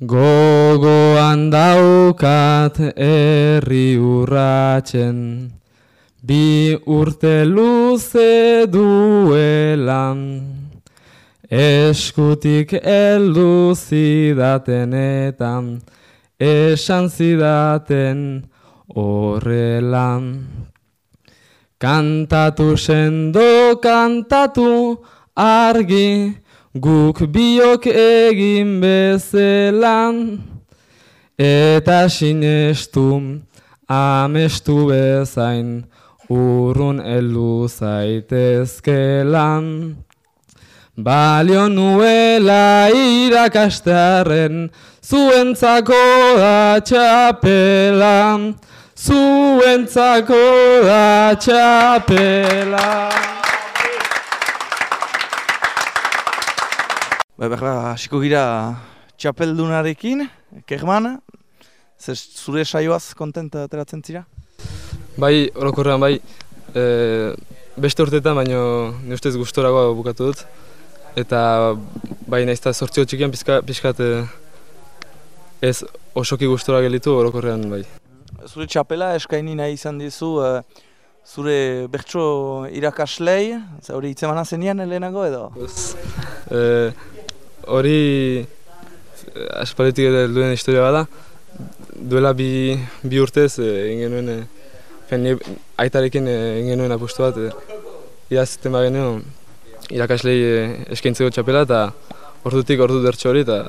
Gogoan daukat herri urratzen, bi urte luze duelan, eskutik eldu zidatenetan, esan zidaten horrelan. Kantatu sendo, kantatu argi, guk biok egin bezelan. Eta sinestu, amestu bezain, urrun elu zaitezkelan. Balio nuela irakastearen, zuentzako da txapela. Zuentzako da txapela. Ba, berra, hasiko gira txapeldunarekin, Kerman, zer zure saioaz kontenta ateratzen zira? Bai, orokorrean bai, e, beste urteetan, baino ni ustez gustoragoa bukatu dut. Eta bai naizta sortzio txikian pizka, pizkat e, ez osoki gustora gelitu orokorrean bai. Zure txapela eskaini nahi izan dizu eh, zure bertso irakaslei, ze hori itzemana zenian lehenago edo? Ez, e, hori e, aspalditik ere duen historia bada, duela bi, bi urtez e, egin genuen, e, fen, aitarekin egin genuen apustu bat, e, irazten bagenu irakaslei e, eskaintzeko txapela eta ordutik ordu dertxo hori eta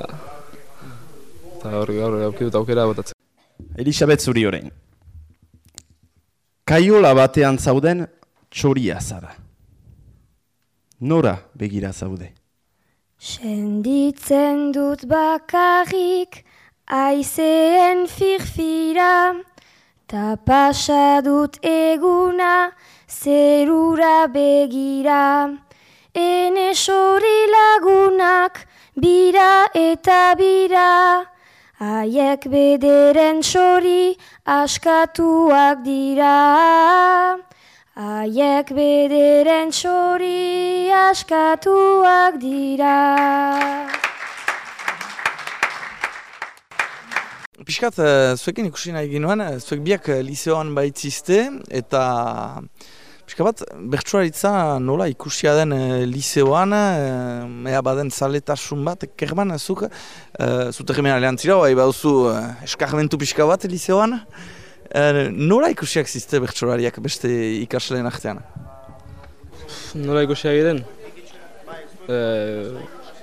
hor gaur aukidut aukera botatzen. Elisabet zuri orain. Kaiola batean zauden txoria zara. Nora begira zaude. Senditzen dut bakarrik aizeen firfira, ta pasa dut eguna zerura begira. Ene sori lagunak bira eta bira, haiek bederen sori askatuak dira. Haiek bederen sori askatuak dira. Piskat, uh, zuekin ikusi nahi ginoen, eh, zuek biak uh, liseoan baitzizte, eta piskat bat, bertsuaritza nola ikusia den liseoan, ea baden zaletasun bat, kerban, zuk, uh, zute jemena lehen zira, bai bauzu eskarmentu pixka bat liseoan, nola ikusiak zizte bertsurariak beste ikasleen artean? Nola ikusiak diren? E,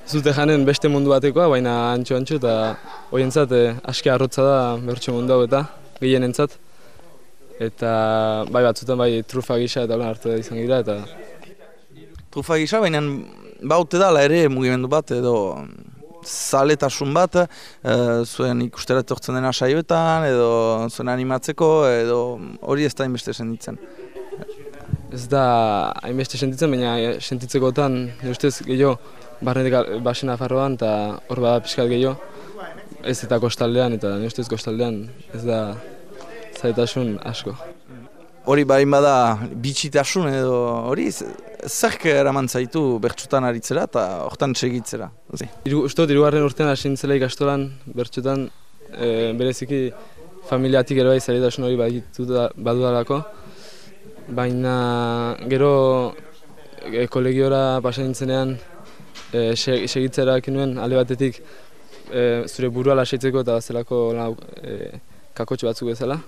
zute janen beste mundu batekoa, baina antxo-antxo eta horientzat e, aski arrotza da bertso mundu hau eta gehienentzat. Eta bai batzutan bai trufa gisa eta holan hartu izan gira eta Trufa gisa, baina baute dala ere mugimendu bat edo zaletasun bat, eh, zuen ikustera etortzen dena saioetan, edo zuen animatzeko, edo hori ez da inbeste senditzen. ez da hainbeste sentitzen, baina sentitzekotan nire ustez gehiago barnetik basen afarroan eta hor bada pixkat gehiago. Ez eta kostaldean eta nire ustez kostaldean ez da zaitasun asko. Hori bain bada bitxitasun edo hori, zerk eraman zaitu bertsutan aritzera eta hortan segitzera. Iru, uste dut, irugarren urtean hasi nintzela ikastolan bertxotan e, bereziki familiatik ere bai zailtasun hori badudalako. Baina gero e, kolegiora pasa nintzenean e, se- segitzera nuen alde batetik e, zure burua lasaitzeko eta zelako lau, e, kakotxe batzuk bezala.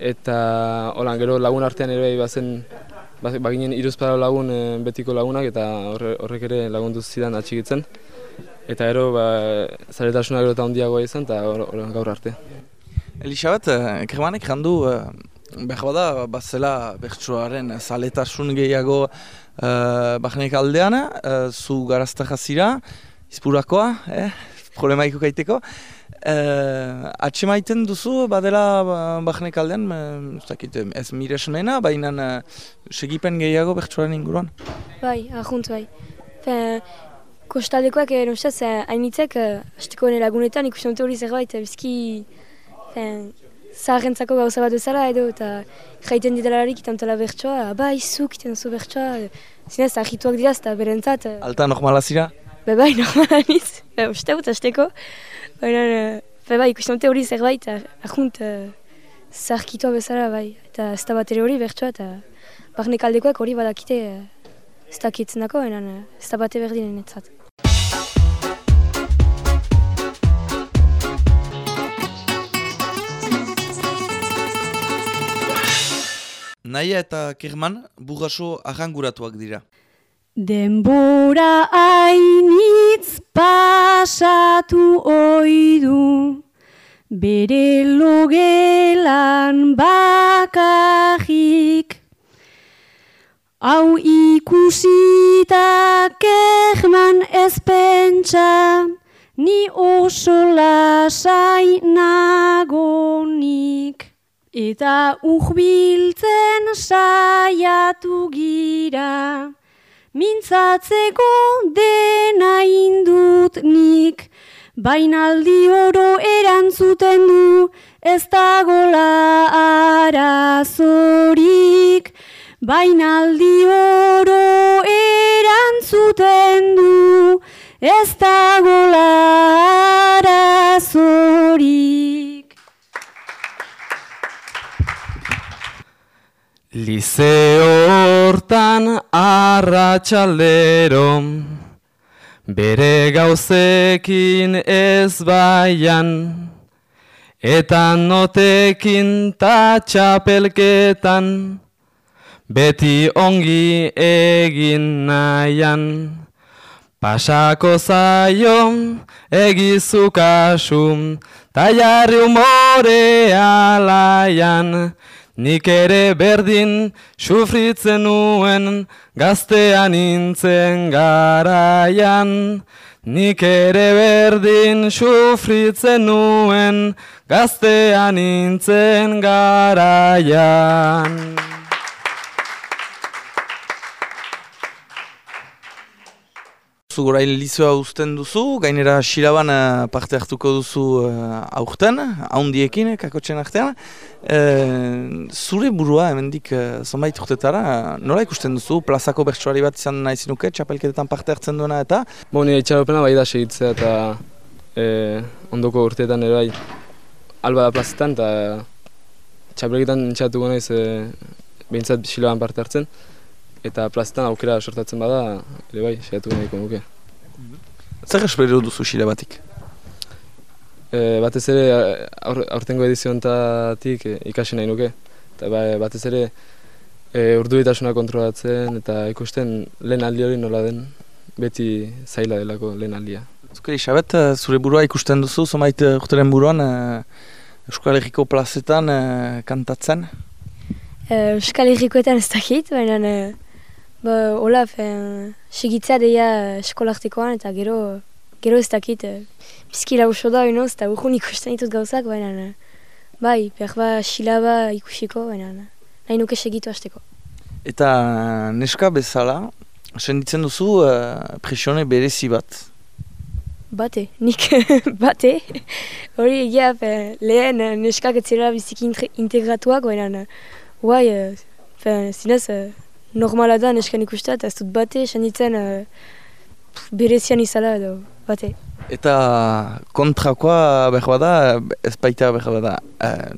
Eta holan gero lagun artean ere bai bazen ba- baginen iruzpara lagun e, betiko lagunak eta horre, horrek ere lagundu zidan atxikitzen. Eta ero ba, zaretasuna gero eta handiagoa izan eta gaur arte. Elisabet, eh, Kermanek jandu eh, behar bada bazela bertsuaren zaletasun gehiago eh, bahnek aldean, eh, zu garazta jazira, izpurakoa, eh, problema ikukaiteko. Eh, atxemaiten duzu badela ba- bahnek aldean, eh, ez dakit, eh, ez miresmena, baina eh, segipen gehiago bertsuaren inguruan. Bai, ahunt bai. Fe, kostaldekoak ere ustez, eh, hainitzek, eh, hasteko nire lagunetan ikusten dute hori zerbait, eh, bizki zaharrentzako gauza bat bezala edo, eta jaiten didalarik iten dutela bertsoa, "Ah, bai, zuk iten duzu bertsoa, eh, zinez, ahituak dira, eta berentzat, eh, Alta normala zira? Be bai, be, uste dut azteko, baina, uh, be bai, ikusten dute hori zerbait, ahunt, uh, zarkitua bezala, bai, eta ez da bat ere hori bertsoa, eta barnek aldekoak hori badakite, ez dakitzen dako, uh, ez da bate berdinen etzat. Naia eta Kerman burraso arranguratuak dira. Denbora hainitz pasatu oidu, bere logelan bakarrik. Hau ikusita Kerman ez pentsa, ni oso lasai nagonik. Eta uhbiltzen saiatu gira, mintzatzeko dena indut nik, bainaldi oro erantzuten du, ez dagola arazorik. Bainaldi oro erantzuten du, ez dagola arazorik. Liceo hortan arratsaldero bere gauzekin ez baian eta notekin ta txapelketan beti ongi egin nahian. Pasako zaio egizu kasu, ta jarri umore alaian, nik ere berdin sufritzen nuen gaztean nintzen garaian. Nik ere berdin sufritzen nuen gaztean nintzen garaian. Zu gorain uzten duzu, gainera Xilaban eh, parte hartuko duzu uh, aurten, haundiekin, kakotxen artean. Eh, zure burua, hemendik uh, zonbait urtetara, nola ikusten duzu, plazako bertsoari bat izan nahi zinuke, txapelketetan parte hartzen duena eta? Bo, nire itxaropena bai da segitzea eta e, ondoko urteetan ere bai alba da plazetan eta txapelketan nintxatuko naiz e, behintzat Xilaban parte hartzen eta plazetan aukera sortatzen bada, ere bai, saiatuko nahiko nuke. Zer espero duzu xile batik? E, batez ere, aur, aurtengo ediziontatik e, ikasi nahi nuke. Eta ba, batez ere, e, urduitasuna kontrolatzen eta ikusten lehen aldi hori nola den, beti zaila delako lehen aldia. Zukeri, Xabet, zure burua ikusten duzu, zomait urteren buruan, e, Euskal Herriko plazetan e, kantatzen? Euskal Herrikoetan ez dakit, baina e, ba, hola, segitzea deia eskolartekoan eta gero gero ez dakit. E, bizki lauso da, inoz, eta urgun ikusten ditut gauzak, baina e, bai, behar ba, silaba ikusiko, baina nahi nuke segitu hasteko. Eta neska bezala, senditzen duzu uh, presione berezi bat? Bate, nik bate. Hori egia lehen neskak etzera biziki integratuak, baina guai, uh, zinez, uh, normala da nesken ikustea, eta ez dut bate, senditzen uh, berezian izala edo bate. Eta kontrakoa behar bada, ez baita behar bada, uh,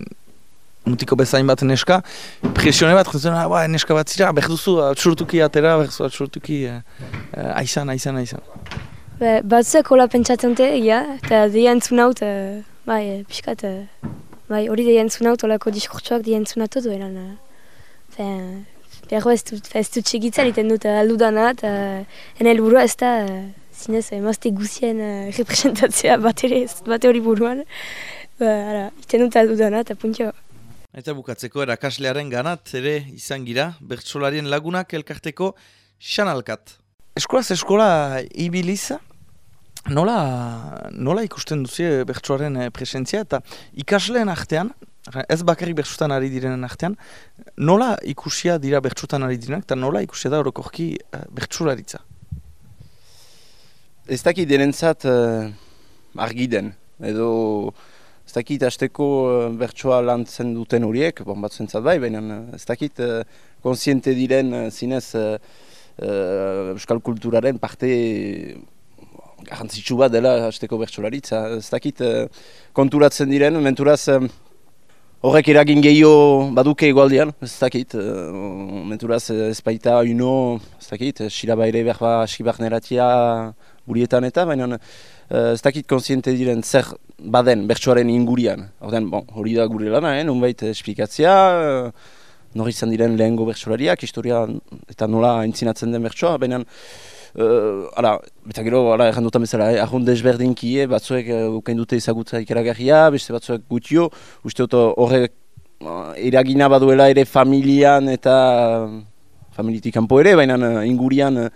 mutiko bezain bat neska, presione bat, jutzen, ah, ba, neska bat zira, behar duzu, atxurtuki atera, behar duzu, atxurtuki, uh, uh, aizan, aizan, aizan. Be, batzuek hola pentsatzen dute, ja, eta deia entzun haut, uh, bai, pixkat, uh, bai, hori deia entzun haut, holako diskurtsuak deia entzun haut, eran, uh, Behar ez dut, ez dut segitzen iten dut aldudana, eta ene helburua ez da, zinez, emazte guzien uh, representatzea bat ere, hori buruan. Ba, ara, iten dut aldudana, eta puntio. Eta bukatzeko erakaslearen ganat ere izan gira, bertsolarien lagunak elkarteko xanalkat. Eskolaz eskola ibiliza, nola, nola ikusten duzie bertsoaren presentzia eta ikasleen artean, Ez bakarrik bertsutan ari direnen artean, nola ikusia dira bertsutan ari direnak eta nola ikusia da orokorki uh, bertsularitza? Ez dakit denentzat uh, argi den, edo ez dakit hasteko uh, bertsua lantzen duten horiek, bon bat zentzat bai, baina ez dakit uh, konsiente diren uh, zinez uh, uh, euskal kulturaren parte garrantzitsu bat dela hasteko bertsolaritza. Ez dakit eh, konturatzen diren, menturaz eh, horrek eragin gehiago baduke egualdian, ez dakit. Uh, menturaz ez baita uno, ez dakit, siraba ere berba aski barneratia burietan eta, baina uh, ez dakit konsiente diren zer baden bertsoaren ingurian. Horten, bon, hori da gure lana, eh, nunbait esplikatzea, uh, nori izan diren lehengo bertsolariak, historia eta nola entzinatzen den bertsoa, baina Uh, ara, eta gero, ara, errandutan bezala, eh? ahon desberdinki, eh? batzuek uh, ukain dute ezagutza ikaragarria, beste batzuek gutio, uste dut horre uh, eragina baduela ere familian eta uh, familitik kanpo ere, baina uh, ingurian uh,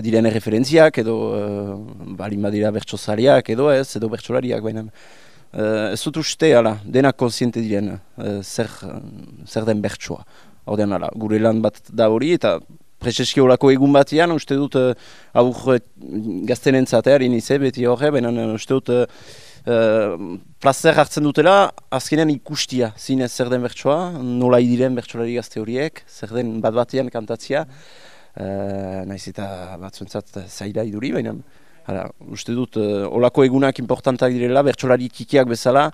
diren referentziak edo uh, balin badira bertsozariak edo ez, edo bertsolariak, baina uh, ez dut uste, ala, denak konsiente diren uh, zer, zer den bertsoa. Hordean, ala, gure lan bat da hori eta Prezeski horako egun batean, uste dut uh, aur uh, gazten entzatearen ize, beti horre, baina uste dut uh, plazer hartzen dutela, azkenean ikustia zinez zer den bertsoa, nola idiren bertsolari gazte horiek, zer den bat batean kantatzia, uh, naiz eta batzuentzat zaila iduri, baina Hala, uste dut, uh, olako egunak importantak direla, bertsolari kikiak bezala,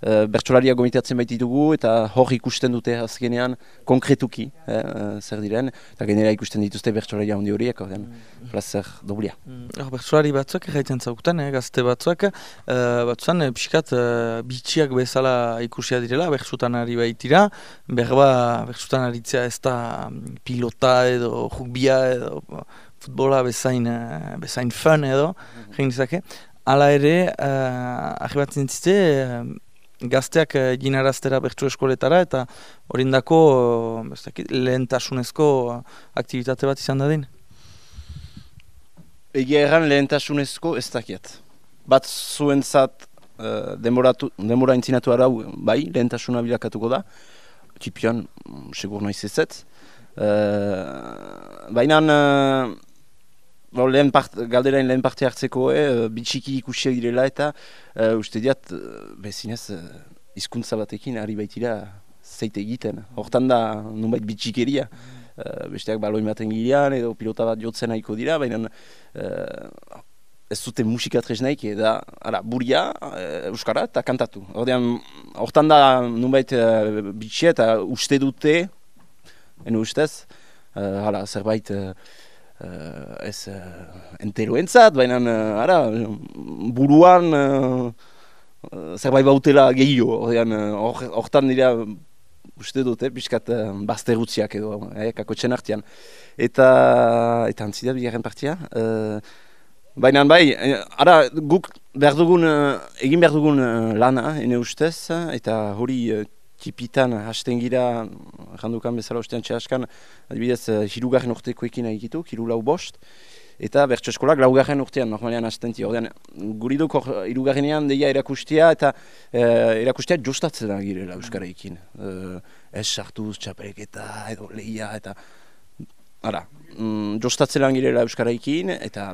uh, bertsolariak gomitatzen baititugu eta hor ikusten dute azkenean konkretuki eh, uh, zer diren, eta genera ikusten dituzte bertsolari handi horiek, ordean, mm. plazer doblia. Mm. bertsolari batzuak egiten zaukten, eh, gazte batzuak, uh, batzuan, uh, pixkat, uh, bitxiak bezala ikusia direla, bertsutan ari baitira, berba, bertsutan aritzea ez da mm, pilota edo jugbia edo futbola bezain, uh, bezain fun edo, mm -hmm. Hala ere, uh, ahibatzen zite, uh, gazteak uh, ginaraztera bertsu eskoletara eta horindako uh, lehentasunezko uh, aktivitate bat izan da din? Egia erran lehentasunezko ez dakiat. Bat zuen zat uh, demora intzinatu arau, bai, lehentasuna bilakatuko da. Tipian, segur noiz ez ez. Uh, Baina, uh, Bo, lehen part, galderain lehen parte hartzeko, eh, bitxiki ikusia direla eta uh, uste diat, uh, bezinez, uh, izkuntza batekin ari baitira zeite egiten. Hortan da, nunbait bitxikeria. Uh, besteak baloi maten gilean edo pilota bat jotzen nahiko dira, baina uh, ez zuten musika tresnaik, da, ara, buria, uh, euskara eta kantatu. Hortan da, nunbait uh, bitxia eta uste dute, eno ustez, uh, hala, zerbait... uh, ez uh, enteroentzat, baina uh, ara, buruan uh, zerbait bautela gehiago, hortan uh, dira uste dute, piskat uh, bazterutziak edo, eh, kakotxen artian. Eta, eta antzida bigarren partia. Uh, baina bai, ara, guk behar dugun, egin behar dugun lana, ene ustez, eta hori tipitan hasten gira, jandukan bezala ostean txaskan, adibidez, uh, hirugarren urtekoekin egitu, hiru lau bost, eta bertso eskolak laugarren urtean, normalean hasten ti. Ordean, guri duk irugarrenean deia erakustia, eta uh, erakustia jostatzen da girela Euskaraekin. Uh, ez sartuz, txapelketa, edo lehia, eta... Ara, mm, jostatzen lan girela Euskaraekin, eta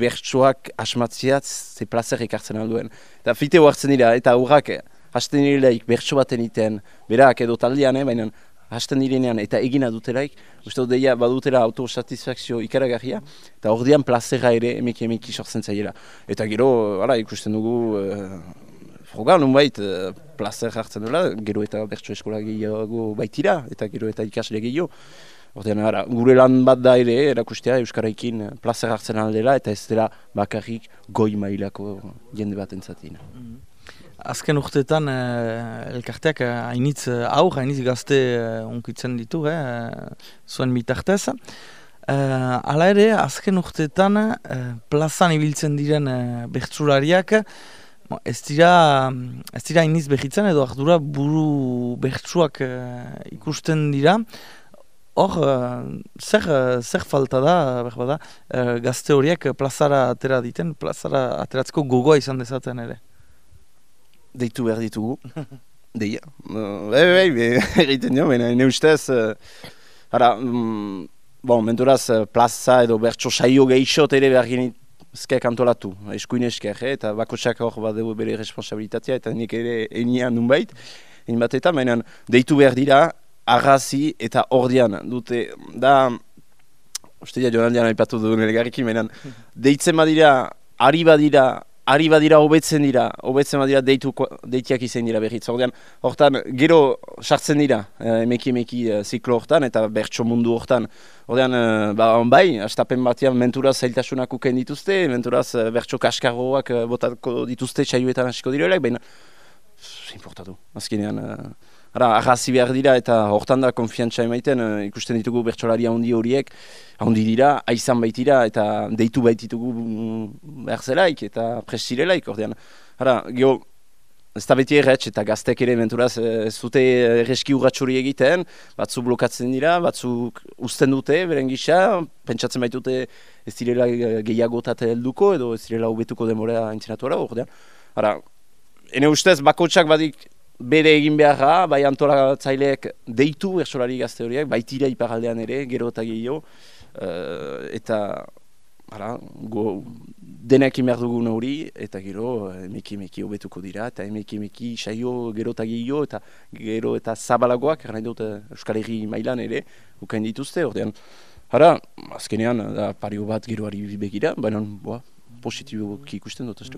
bertsoak asmatziat ze plazer ekartzen alduen. Eta fite hartzen dira, eta aurrak hasten direlaik bertso baten iten, berak edo taldean, eh, baina hasten direnean eta egina dutelaik, uste dut deia badutela autosatisfakzio ikaragarria, eta ordean plazera ere emeki emeki sortzen zaiela. Eta gero, ara, ikusten dugu, uh, froga, nunbait, uh, plazer hartzen dela, gero eta bertso eskola gehiago baitira, eta gero eta ikasle gehiago. Ordean, ara, gure lan bat da ere, erakustea Euskaraikin plazer hartzen aldela, eta ez dela bakarrik goi mailako jende bat entzatina. Mm Azken urteetan eh, elkarteak eh, hainitz eh, aur, hainitz gazte eh, ditu, eh, zuen bitartez. Eh, ala ere, azken urteetan eh, plazan ibiltzen diren eh, bertsulariak ez dira ez dira hainitz behitzen edo ardura buru bertsuak eh, ikusten dira. Hor, eh, zer, zer falta da, da eh, gazte horiek plazara atera diten, plazara ateratzeko gogoa izan dezaten ere deitu behar ditugu. Deia. Bai, bai, bai, egiten dio, baina ne ustez, uh, ara, mm, bon, menturaz, uh, plaza edo bertso saio gehixot ere behar genituzkeak antolatu, eskuin esker, eh? eta bakotsak hor bat dugu bere responsabilitatea, eta nik ere enian nunbait, egin bat eta, baina deitu behar dira, arrazi eta ordian dute, da, uste dira joan aldean aipatu duen elegarrikin, baina deitzen badira ari badira, ari badira hobetzen dira, hobetzen badira deitu, deitiak izan dira berriz. Ordean, hortan, gero sartzen dira, eh, emeki emeki eh, ziklo hortan eta bertso mundu hortan. Ordean, eh, ba, bai, astapen batean menturaz zailtasunak uken dituzte, menturaz bertso kaskarroak botako dituzte txaiuetan hasiko direlak, baina importatu, azkenean. Uh, ara, arrazi behar dira eta hortan da konfiantza emaiten uh, ikusten ditugu bertsolari handi horiek, handi dira, aizan baitira eta deitu baititugu mm, behar zelaik eta presirelaik, ordean. Ara, geho, ez da beti erretx eta gaztek ere menturaz ez dute erreski urratxuri egiten, batzu blokatzen dira, batzuk uzten dute, beren gisa, pentsatzen baitute ez direla gehiagotat helduko edo ez direla hobetuko demora entzinatuara, ordean. Ara, ene ustez bakotsak badik bere egin beharra, bai antolatzaileek deitu bersolari gazte horiek, baitira iparaldean ere, gero eta gehiago, uh, eta ara, go, denek behar dugun hori, eta gero emeki emeki hobetuko dira, eta emeki emeki saio gero eta gehiago, eta gero eta zabalagoak, nahi dut Euskal Herri mailan ere, ukain dituzte, ordean, Hara, azkenean, da pario bat geroari begira, baina, boa, positiboki ikusten dut, ez